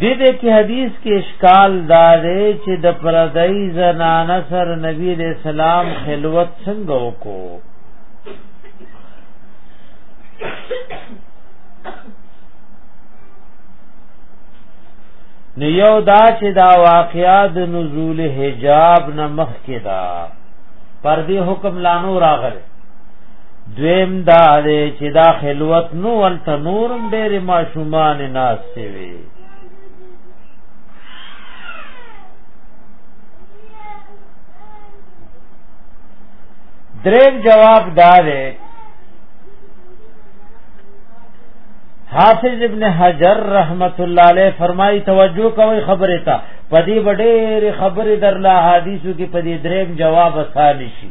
دې دې کې حدیث کې اشکال دا دی چې د پردای زنانه سر نبی دې سلام خلوت څنګه وکړو نو یو دا چې دا واقعیا د نزول حجاب نه مخ کې دا پر دې حکم لانو راغله دویم دا دی چې دا خلوت نو ولته نورم ډېر ماشومان ناشته وي دریم جواب دا دی حافظ ابن حجر رحمت الله علیه فرمایي توجه کوي خبره ته پدی وړې خبره در لا حدیثو کې پدی دریم جواب اسانه شي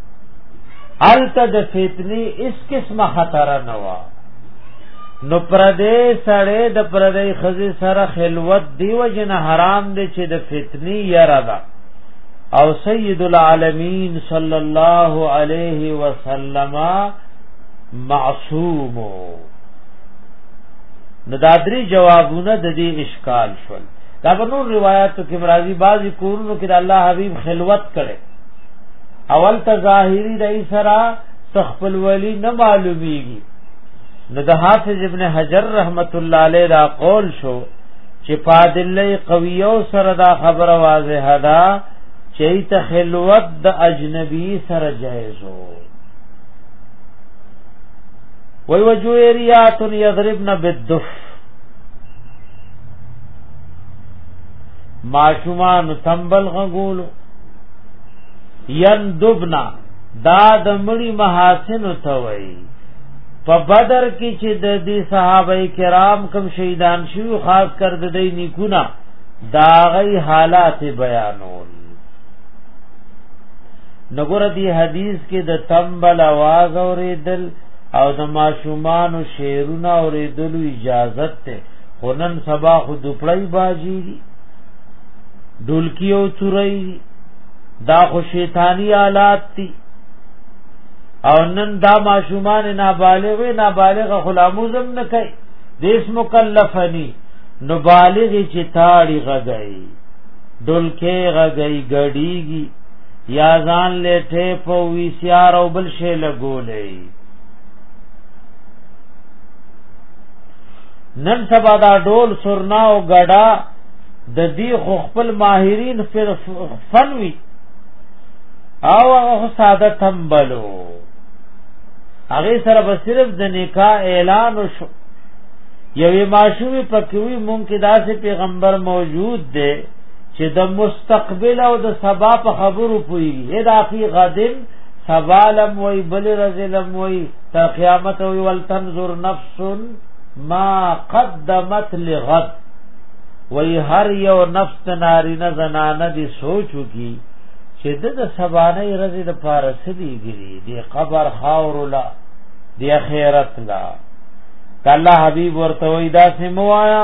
الته د فتنی اس قسمه خطر نه وا نو پردې سړې د پردې خزي سره خلوت دی وجنه حرام دی چې د فتنی یره ده او سید العالمین صلی الله علیه وسلم معصوم نو دا درې جوابونه د دې اشکال شول دا په نور روایتو کې مرাজি بعضی کورونو کې د الله حبیب خلوت کړي اول ته ظاهری دای سره تخپل ولی نه معلومیږي نو د حافظ ابن حجر رحمت الله علیه دا قول شو چې پادله قویو سره دا خبره واضحه ده چې ته خلوت د اجنبی سره جایز وو وی وجویریات یضربن بالدف ماشومان تنبل غغولو یندبنا دا د مړي محاسن ته وایي په بدر کې چې د دې صحابه کرام کم شهیدان شو خاص کر د دې نیکونه دا غي حالات بیانول نګور دی حدیث کې د تنبل आवाज اوریدل او د ماشومان شعرونه اوریدلو اجازت ته خنن سبا خود پړی باجی ډولکی او توري دا خو شیطانی آلات دي او نن دا ماشومان نابالغ نابالغ غلاموزم نه کوي دیس مکلفنی نو بالغ چې تاړي غږی ډولکه غږی غړیږي یا ځان لټه په وی سیار او بل شی لګولې نن سبا دا ډول سرنا او غډا د دې خو خپل ماهرین فن وی او هغه ساده تنبلو هغه سره به صرف د نکاح اعلان شو یوې ماشومې پکوي مونږ کې داسې پیغمبر موجود دی چې د مستقبل او د سبا په خبرو پوي هدا فی غدن سبالم وی بل رزلم وی تر قیامت وی ولتنظر نفس ما قدمت لغد وی هر یو نفس نارینه زنانه دی سوچو کی چې د سبانه رزي د پاره سدي ګری دی قبر خاور لا دی خیرت لا کله حبیب ورته وی دا سموایا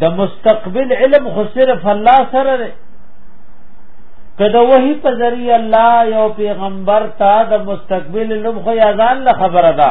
د مستقبل علم خو صرف الله سره دی کله وਹੀ په ذریعہ الله یو پیغمبر تا د مستقبل علم خو یزان له خبره ده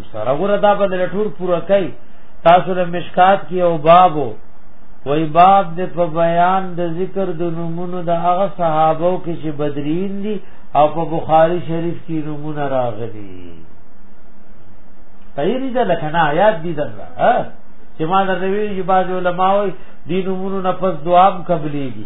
سره غره دا په لټور پورا کوي تاسو له مشکات کې او بابو وای باب د په بیان د ذکر د نمونه د هغه صحابو کې چې بدرین دي او په بخاری شریف کې نمونه راغلي تیری ده لکه نه آیات دي درنه چې ما د نبی چې باز علماء وي دین نمونه نه پس دعا قبليږي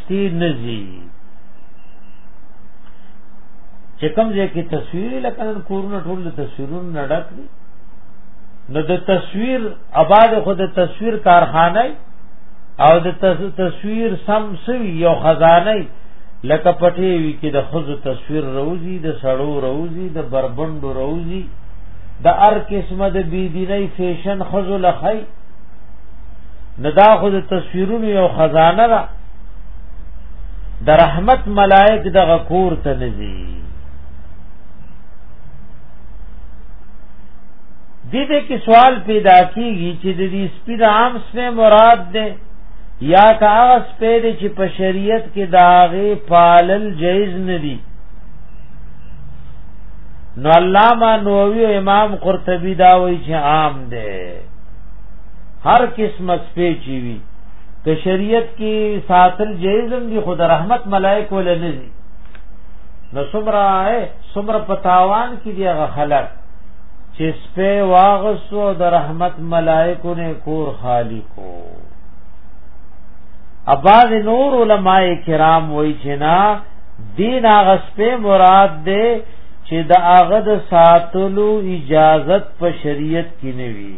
تی نزی چې کوم ځای کې تصویر لکه کورونه ټول تصویرونه نډک دي نو د تصویر آباد خو د تصویر کارخانه او د تصویر سم سوی یو خزانه لکه پټې وی کې د خود تصویر روزي د سړو روزي د بربندو روزي د ار قسمه د بيدینۍ فیشن خزو لخی نو دا خو د تصویرونو یو خزانه ده د رحمت ملائک د غکور ته نزي دې دې کې سوال پیدا کیږي چې د دې سپید عام سمه مراد ده یا کاغه سپید چې په شریعت کې داغه پالل جایز نه دي نو علامہ نووی امام قرطبی دا وایي چې عام ده هر قسم سپې چی وی که شریعت کې ساتل جایزم دی خود رحمت ملائکه ول نه دي نو سمرا اے سمرا پتاوان کې دی هغه خلق چې سپې واغسو د رحمت ملائکه نه کور خالی کو اباز نور علماء کرام وای چې نا دین هغه سپې مراد ده چې د هغه د ساتلو اجازت په شریعت کې نه وي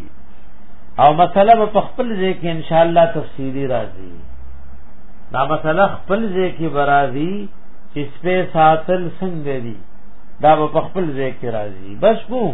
او مسله په خپل ځای کې ان شاء الله تفصیلی راځي دا مسله خپل ځای کې برازي چې سپه ساتل څنګه دي دا په خپل ځای کې راځي بس کوم